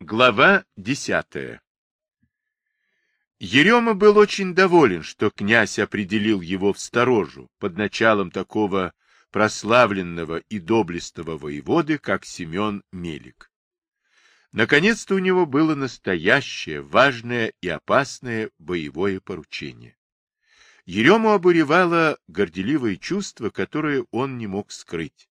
Глава десятая Ерема был очень доволен, что князь определил его в сторожу под началом такого прославленного и доблестного воеводы, как Семен Мелик. Наконец-то у него было настоящее, важное и опасное боевое поручение. Ерему обуревало горделивое чувство, которое он не мог скрыть.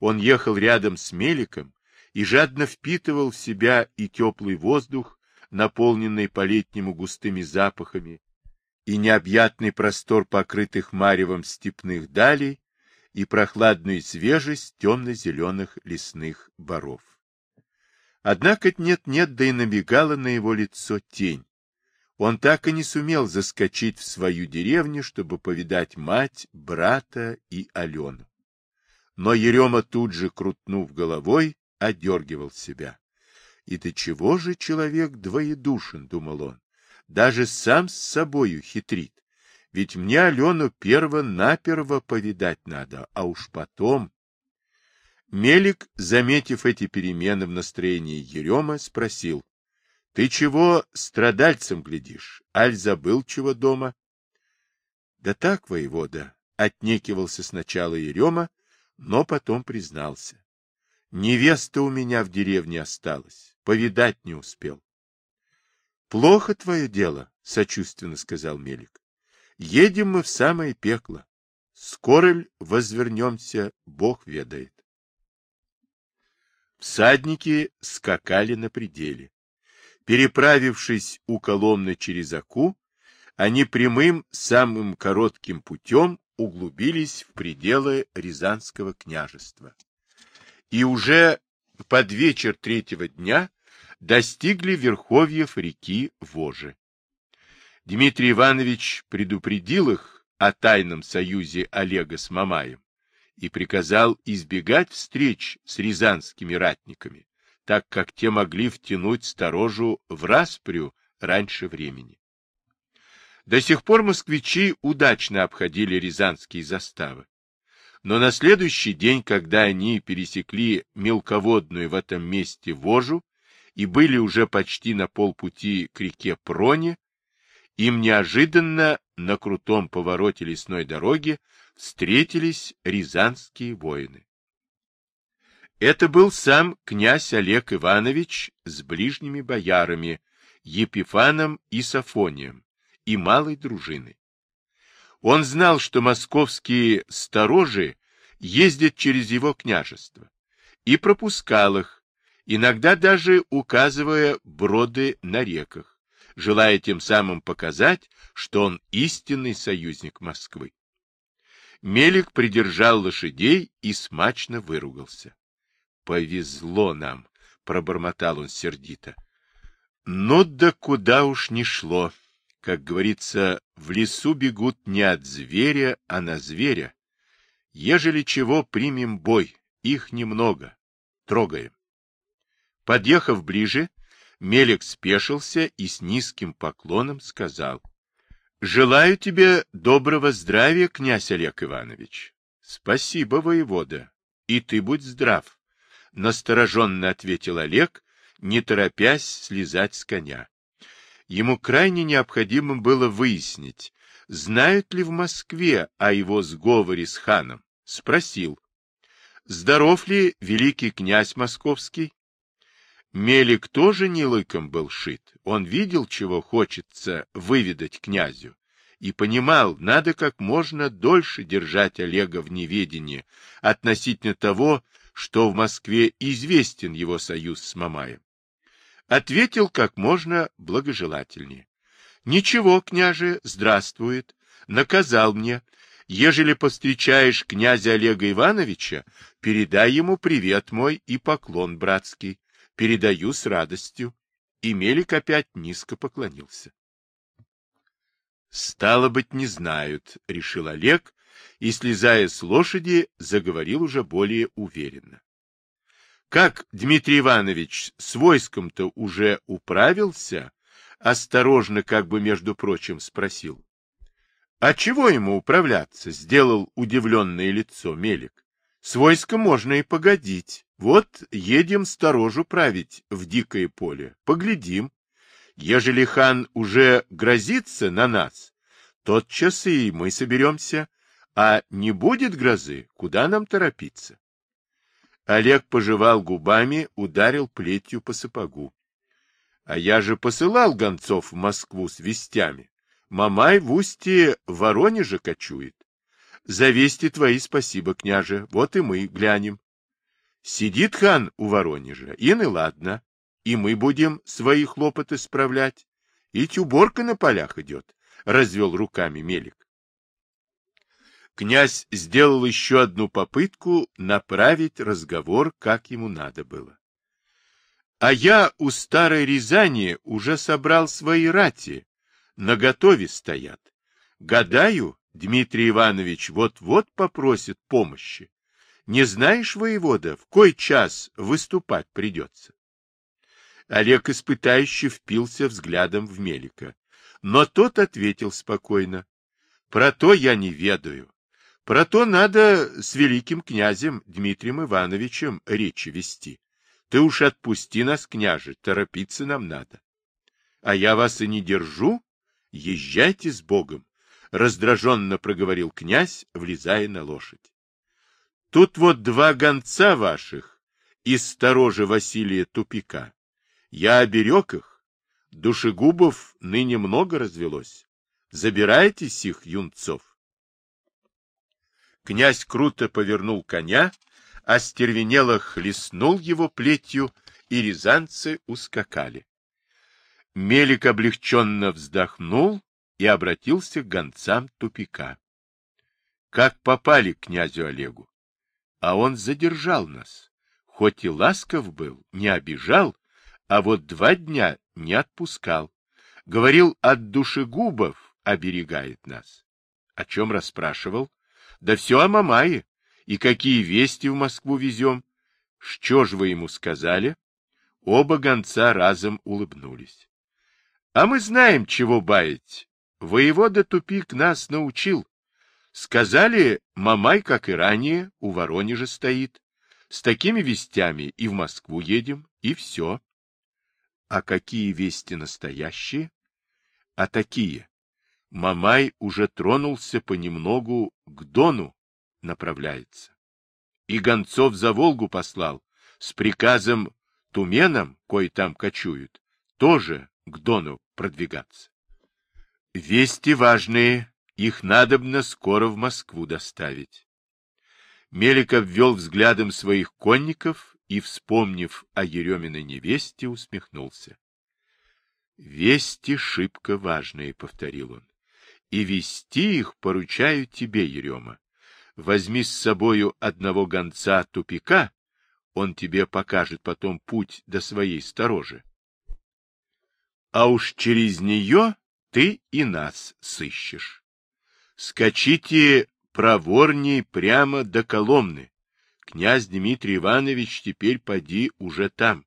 Он ехал рядом с Меликом и жадно впитывал в себя и теплый воздух, наполненный по-летнему густыми запахами, и необъятный простор покрытых маревом степных далей, и прохладную свежесть темно-зеленых лесных боров. Однако нет-нет, да и набегала на его лицо тень. Он так и не сумел заскочить в свою деревню, чтобы повидать мать, брата и Алену. Но Ерема тут же, крутнув головой, одергивал себя. И до чего же человек двоедушен, думал он, даже сам с собою хитрит. Ведь мне Алену перво-наперво повидать надо, а уж потом... Мелик, заметив эти перемены в настроении Ерема, спросил. — Ты чего страдальцем глядишь? Аль забыл чего дома? — Да так, воевода, — отнекивался сначала Ерема, но потом признался. — Невеста у меня в деревне осталась, повидать не успел. — Плохо твое дело, — сочувственно сказал Мелик. Едем мы в самое пекло. Скоро ль возвернемся, Бог ведает. Всадники скакали на пределе. Переправившись у Коломны через Аку, они прямым, самым коротким путем углубились в пределы Рязанского княжества. И уже под вечер третьего дня достигли верховьев реки Вожи. Дмитрий Иванович предупредил их о тайном союзе Олега с Мамаем и приказал избегать встреч с рязанскими ратниками, так как те могли втянуть сторожу в распрю раньше времени. До сих пор москвичи удачно обходили рязанские заставы. Но на следующий день, когда они пересекли мелководную в этом месте Вожу и были уже почти на полпути к реке Проне, им неожиданно на крутом повороте лесной дороги встретились рязанские воины. Это был сам князь Олег Иванович с ближними боярами Епифаном и Сафонием и малой дружиной. Он знал, что московские сторожи ездят через его княжество, и пропускал их, иногда даже указывая броды на реках желая тем самым показать, что он истинный союзник Москвы. Мелик придержал лошадей и смачно выругался. — Повезло нам, — пробормотал он сердито. — Ну да куда уж не шло. Как говорится, в лесу бегут не от зверя, а на зверя. Ежели чего, примем бой, их немного. Трогаем. Подъехав ближе, Мелик спешился и с низким поклоном сказал. — Желаю тебе доброго здравия, князь Олег Иванович. — Спасибо, воевода. И ты будь здрав. Настороженно ответил Олег, не торопясь слезать с коня. Ему крайне необходимо было выяснить, знают ли в Москве о его сговоре с ханом. Спросил. Здоров ли великий князь московский? Мелик тоже не лыком был шит. Он видел, чего хочется выведать князю, и понимал, надо как можно дольше держать Олега в неведении относительно того, что в Москве известен его союз с Мамаем. Ответил как можно благожелательнее. Ничего, княже, здравствует. Наказал мне. Ежели повстречаешь князя Олега Ивановича, передай ему привет мой и поклон братский. Передаю с радостью. И Мелик опять низко поклонился. Стало быть, не знают, решил Олег, и, слезая с лошади, заговорил уже более уверенно. Как Дмитрий Иванович с войском-то уже управился, осторожно, как бы между прочим, спросил. — А чего ему управляться? — сделал удивленное лицо Мелик. — С войском можно и погодить. Вот едем сторожу править в дикое поле. Поглядим. Ежели хан уже грозится на нас, тотчас и мы соберемся. А не будет грозы, куда нам торопиться? Олег пожевал губами, ударил плетью по сапогу. А я же посылал гонцов в Москву с вестями. Мамай в устье Воронеже кочует. За вести твои спасибо, княже, вот и мы глянем. Сидит хан у Воронежа, и не ладно, и мы будем свои хлопоты справлять. И уборка на полях идет, — развел руками Мелик. Князь сделал еще одну попытку направить разговор, как ему надо было. А я у старой Рязани уже собрал свои рати, наготове стоят. Гадаю, Дмитрий Иванович вот-вот попросит помощи. Не знаешь, воевода, в кой час выступать придется? Олег испытающе впился взглядом в Мелика. Но тот ответил спокойно. Про то я не ведаю. Про то надо с великим князем Дмитрием Ивановичем речи вести. Ты уж отпусти нас, княже, торопиться нам надо. А я вас и не держу, Езжайте с Богом, — раздраженно проговорил князь, влезая на лошадь. Тут вот два гонца ваших из сторожа Василия Тупика. Я оберег их. Душегубов ныне много развелось. Забирайте сих юнцов. Князь круто повернул коня, остервенело хлестнул его плетью, и рязанцы ускакали. Мелик облегченно вздохнул и обратился к гонцам тупика. Как попали к князю Олегу? А он задержал нас. Хоть и ласков был, не обижал, а вот два дня не отпускал. Говорил, от душегубов оберегает нас. О чем расспрашивал? Да все о Мамае. И какие вести в Москву везем? Что ж вы ему сказали? Оба гонца разом улыбнулись. А мы знаем, чего баять. Воевода Тупик нас научил. Сказали, Мамай, как и ранее, у Воронежа стоит. С такими вестями и в Москву едем, и все. А какие вести настоящие? А такие. Мамай уже тронулся понемногу к Дону, направляется. И гонцов за Волгу послал, с приказом туменам, кое там кочуют, тоже к Дону продвигаться. Вести важные, их надобно скоро в Москву доставить. Мелик обвел взглядом своих конников и, вспомнив о Ереминой невесте, усмехнулся. «Вести шибко важные», — повторил он, — «и вести их поручаю тебе, Ерема. Возьми с собою одного гонца тупика, он тебе покажет потом путь до своей сторожи а уж через нее ты и нас сыщешь. Скачите проворней прямо до Коломны. Князь Дмитрий Иванович теперь поди уже там.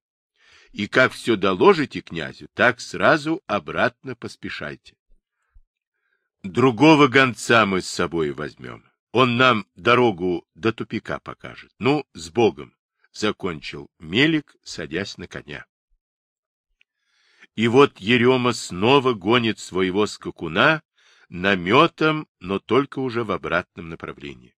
И как все доложите князю, так сразу обратно поспешайте. Другого гонца мы с собой возьмем. Он нам дорогу до тупика покажет. Ну, с Богом, — закончил Мелик, садясь на коня. И вот Ерема снова гонит своего скакуна наметом, но только уже в обратном направлении.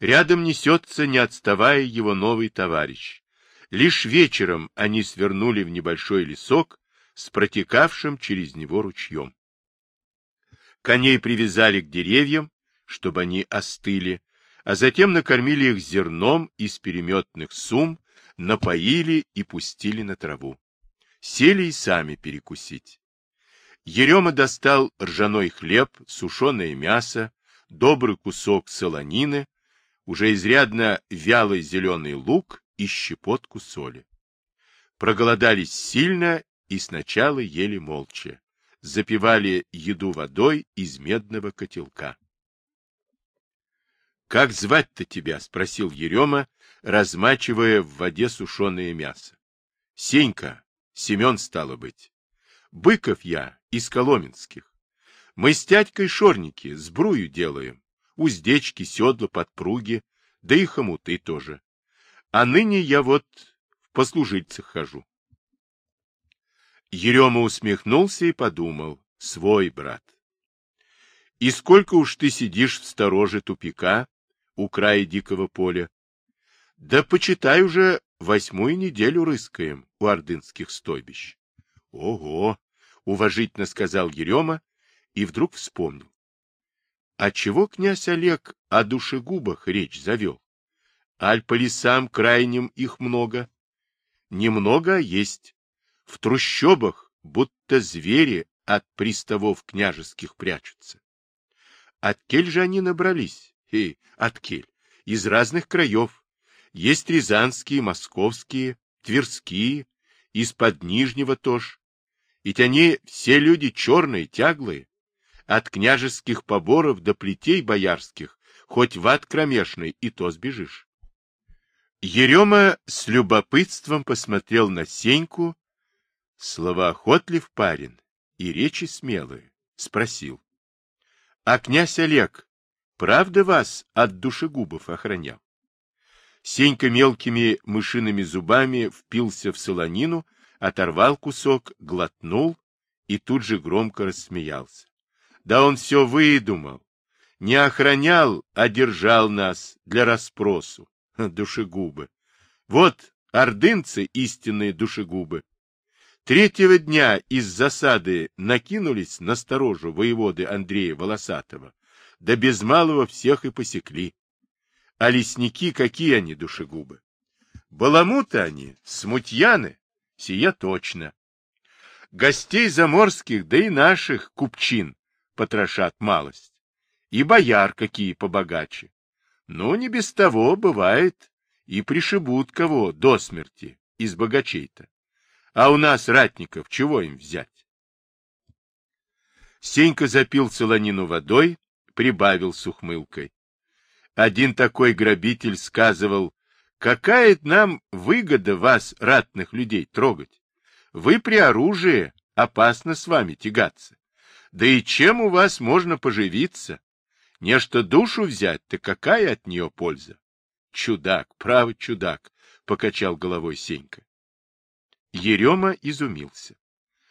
Рядом несется, не отставая, его новый товарищ. Лишь вечером они свернули в небольшой лесок с протекавшим через него ручьем. Коней привязали к деревьям, чтобы они остыли, а затем накормили их зерном из переметных сум, напоили и пустили на траву сели и сами перекусить. Ерема достал ржаной хлеб, сушеное мясо, добрый кусок солонины, уже изрядно вялый зеленый лук и щепотку соли. Проголодались сильно и сначала ели молча. Запивали еду водой из медного котелка. — Как звать-то тебя? — спросил Ерема, размачивая в воде сушеное мясо. — Сенька, Семен, стало быть. Быков я, из Коломенских. Мы с тядькой шорники, сбрую делаем. Уздечки, седла, подпруги, да и хомуты тоже. а ныне я вот в послужильцах хожу. Ерема усмехнулся и подумал, свой брат. И сколько уж ты сидишь в стороже тупика у края дикого поля? Да почитай уже восьмую неделю рыскаем у ордынских стойбищ. Ого! — уважительно сказал Ерема и вдруг вспомнил. А чего князь Олег о душегубах речь завел? Аль по лесам крайним их много. Немного, а есть. В трущобах будто звери от приставов княжеских прячутся. От кель же они набрались? И от кель. Из разных краев. Есть рязанские, московские, тверские, из-под Нижнего тоже. Ведь они все люди черные, тяглые. От княжеских поборов до плетей боярских, хоть в ад кромешный, и то сбежишь. Ерема с любопытством посмотрел на Сеньку, словоохотлив парень и речи смелые, спросил. — А князь Олег, правда вас от душегубов охранял? Сенька мелкими мышиными зубами впился в солонину, оторвал кусок, глотнул и тут же громко рассмеялся. Да он все выдумал. Не охранял, а держал нас для расспросу. Душегубы. Вот ордынцы истинные душегубы. Третьего дня из засады накинулись на сторожу воеводы Андрея Волосатого, да без малого всех и посекли. А лесники какие они душегубы? Баламуты они, смутьяны, сия точно. Гостей заморских, да и наших купчин потрошат малость. И бояр какие побогаче. Но не без того бывает, и пришибут кого до смерти из богачей-то. А у нас, ратников, чего им взять? Сенька запил солонину водой, прибавил с ухмылкой. Один такой грабитель сказывал, какая нам выгода вас, ратных людей, трогать? Вы при оружии, опасно с вами тягаться. Да и чем у вас можно поживиться? Нечто душу взять, то какая от нее польза? Чудак, правый чудак, — покачал головой Сенька. Ерема изумился.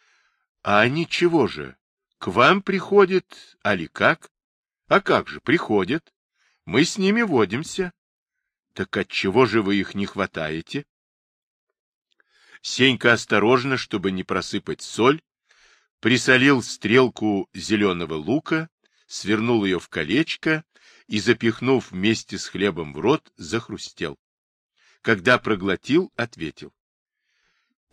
— А ничего же, к вам приходят, али как? А как же, приходят. Мы с ними водимся. Так отчего же вы их не хватаете? Сенька осторожно, чтобы не просыпать соль, присолил стрелку зеленого лука, свернул ее в колечко и, запихнув вместе с хлебом в рот, захрустел. Когда проглотил, ответил.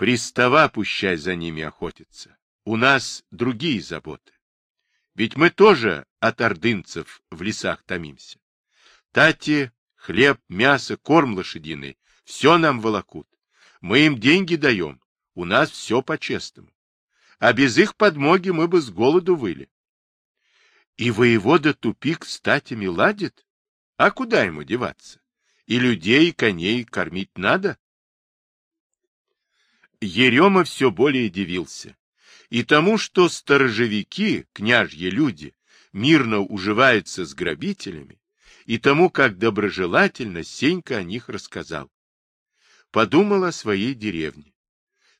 Пристава пущай за ними охотиться. У нас другие заботы. Ведь мы тоже от ордынцев в лесах томимся. Тати, хлеб, мясо, корм лошадиный — все нам волокут. Мы им деньги даем, у нас все по-честному. А без их подмоги мы бы с голоду выли. И воевода тупик с татями ладит? А куда ему деваться? И людей, и коней кормить надо? Ерема все более дивился. И тому, что сторожевики, княжьи люди, мирно уживаются с грабителями, и тому, как доброжелательно Сенька о них рассказал. Подумал о своей деревне.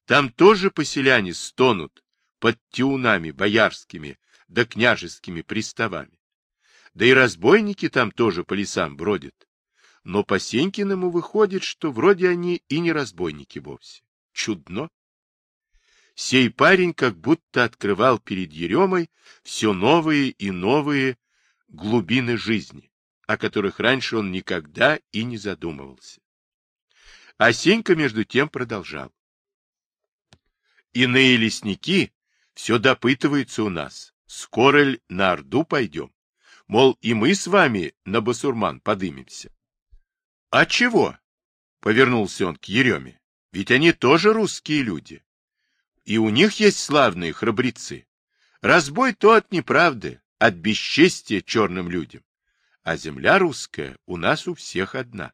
Там тоже поселяне стонут под тюнами боярскими да княжескими приставами. Да и разбойники там тоже по лесам бродят. Но по Сенькиному выходит, что вроде они и не разбойники вовсе. Чудно. Сей парень как будто открывал перед Еремой все новые и новые глубины жизни, о которых раньше он никогда и не задумывался. А Сенька между тем продолжал. Иные лесники все допытываются у нас, скоро ли на Орду пойдем? Мол, и мы с вами на басурман подымемся. — А чего? — повернулся он к Ереме. Ведь они тоже русские люди. И у них есть славные храбрецы. Разбой то от неправды, от бесчестия черным людям. А земля русская у нас у всех одна.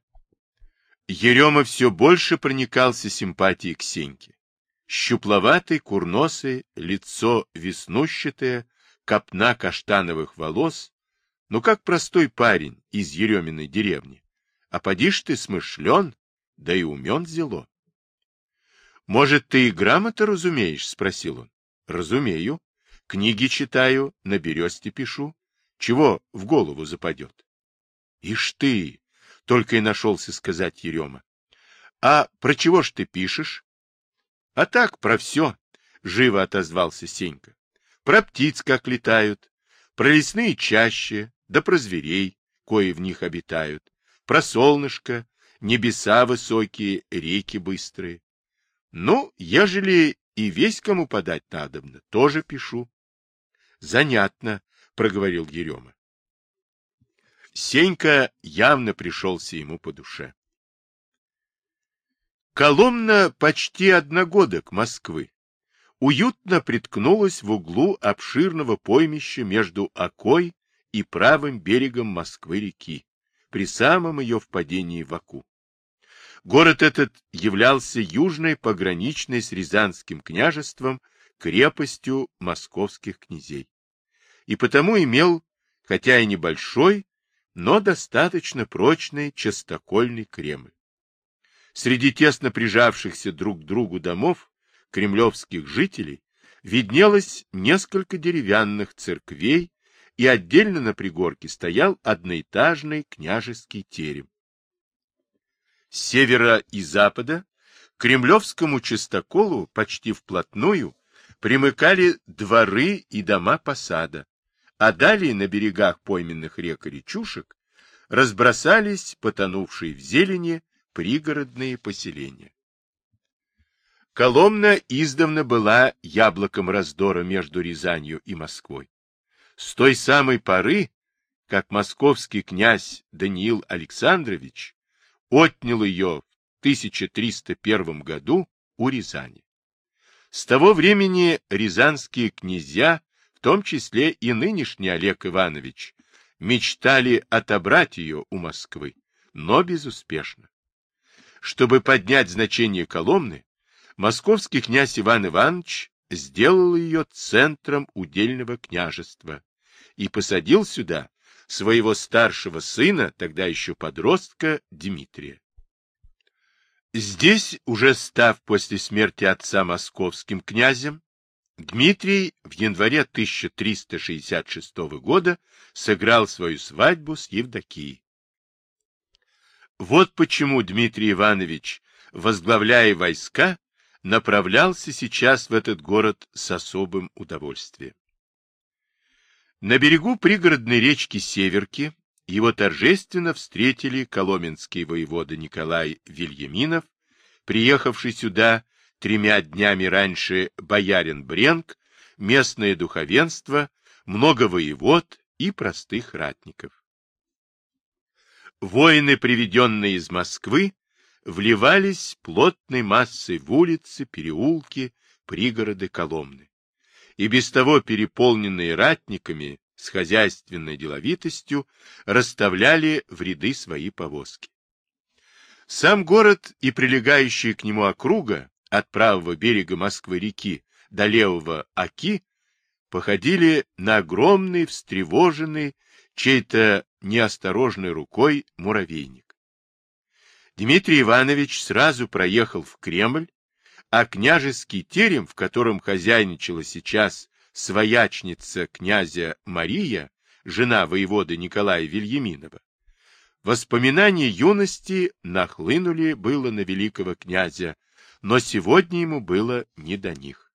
Ерема все больше проникался симпатией к Сеньке. Щупловатый, курносый, лицо веснущатое, копна каштановых волос, ну как простой парень из Ереминой деревни. А поди ж ты смышлен, да и умен зело. — Может, ты и грамоты разумеешь? — спросил он. — Разумею. Книги читаю, на бересте пишу. Чего в голову западет? — Ишь ты! — только и нашелся сказать Ерема. — А про чего ж ты пишешь? — А так, про все, — живо отозвался Сенька. — Про птиц, как летают, про лесные чащи, да про зверей, кои в них обитают, про солнышко, небеса высокие, реки быстрые. Ну, ежели и весь кому подать надобно, тоже пишу. — Занятно, — проговорил Ерема. Сенька явно пришелся ему по душе. Коломна почти одногодок Москвы уютно приткнулась в углу обширного поймища между Окой и правым берегом Москвы-реки, при самом ее впадении в Оку. Город этот являлся южной пограничной с Рязанским княжеством крепостью московских князей. И потому имел, хотя и небольшой, но достаточно прочный частокольный Кремль. Среди тесно прижавшихся друг к другу домов кремлевских жителей виднелось несколько деревянных церквей, и отдельно на пригорке стоял одноэтажный княжеский терем. С севера и запада к кремлевскому частоколу почти вплотную примыкали дворы и дома посада, а далее на берегах пойменных рек и речушек разбросались потонувшие в зелени пригородные поселения. Коломна издавна была яблоком раздора между Рязанью и Москвой. С той самой поры, как московский князь Даниил Александрович отнял ее в 1301 году у Рязани. С того времени рязанские князья, в том числе и нынешний Олег Иванович, мечтали отобрать ее у Москвы, но безуспешно. Чтобы поднять значение Коломны, московский князь Иван Иванович сделал ее центром удельного княжества и посадил сюда своего старшего сына, тогда еще подростка, Дмитрия. Здесь, уже став после смерти отца московским князем, Дмитрий в январе 1366 года сыграл свою свадьбу с Евдокией. Вот почему Дмитрий Иванович, возглавляя войска, направлялся сейчас в этот город с особым удовольствием. На берегу пригородной речки Северки его торжественно встретили коломенский воевода Николай Вильяминов, приехавший сюда тремя днями раньше боярин Бренк, местное духовенство, много воевод и простых ратников. Воины, приведенные из Москвы, вливались плотной массой в улицы, переулки, пригороды Коломны. И без того переполненные ратниками с хозяйственной деловитостью расставляли в ряды свои повозки. Сам город и прилегающие к нему округа от правого берега Москвы-реки до левого Оки походили на огромный, встревоженный, чей-то неосторожной рукой муравейник. Дмитрий Иванович сразу проехал в Кремль, а княжеский терем, в котором хозяйничала сейчас своячница князя Мария, жена воевода Николая Вильяминова, воспоминания юности нахлынули было на великого князя, но сегодня ему было не до них.